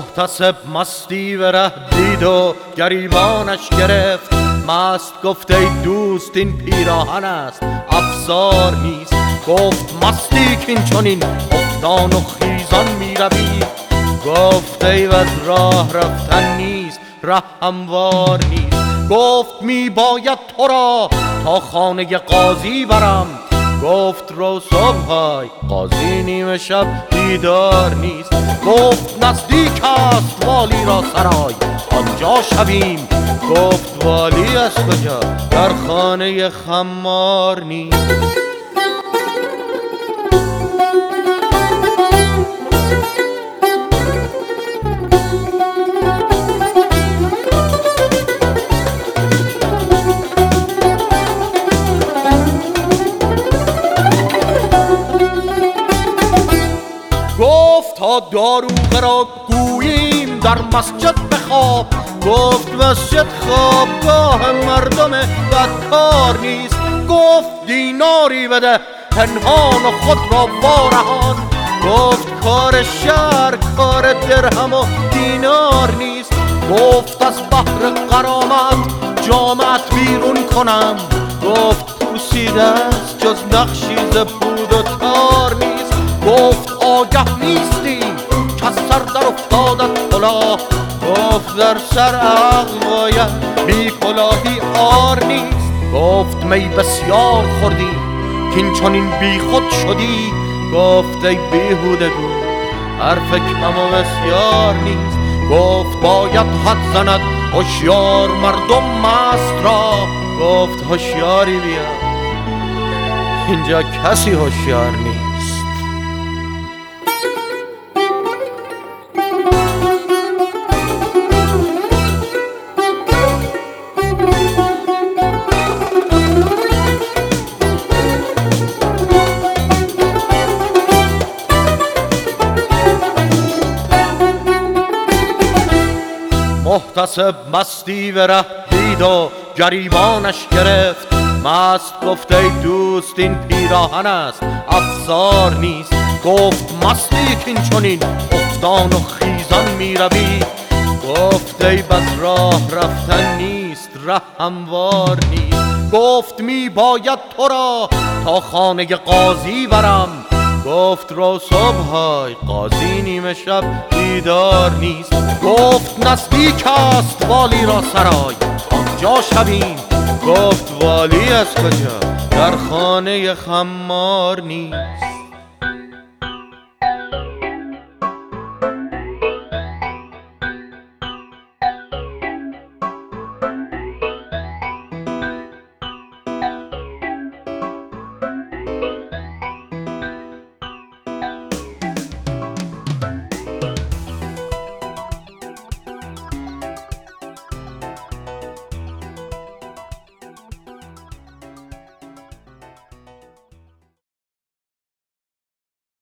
محتسب مستی و ره دید و گریبانش گرفت. مست گفت ای دوست این پیراهن است. افزار نیست. گفت مستی کین چنین افتان و خیزان می روی گفت ای از راه رفتن نیست ره هموار نیست. گفت می باید تو را تا خانه قاضی برم. گفت رو صبحای قاضی نیمه شب دیدار نیست. گفت نزدیک است والی را سرای آنجا شویم. گفت والی از کجا در خانه خمار نیست. تا داروغه را گوییم در مسجد بخواب گفت مسجد خوابگاه مردم بدکار نیست. گفت دیناری بده پنهان و خود را وارهان. گفت کار شهر کار درهم و دینار نیست. گفت از بحر قرامت جامعت بیرون کنم. گفت پوسیده است جز نقشی بود و تار نیست. گفت آگه نیستی که از سر در افتادت کلاه. گفت در سر عقل باید بی کلاهی آر نیست. گفت می بسیار خوردی کین چنین بی خود شدی. گفت ای بیهودگو حرف کم و بسیار نیست. گفت باید حد زند هوشیار مردم مست را. گفت هوشیاری بیا. اینجا کسی هوشیار نیست. محتسب مستی و ره دید و گریبانش گرفت. مست گفت ای دوست این پیراهن است افزار نیست. گفت مستی کین چنین افتان و خیزان می روی گفت ای بس راه رفتن نیست ره هموار نیست. گفت می باید تو را تا خانه قاضی برم گفت رو صبحای قاضی نیمه شب دیدار نیست. گفت نزدیک است والی را سرای. آنجا شویم. گفت والی از کجا؟ در خانه خمار نیست.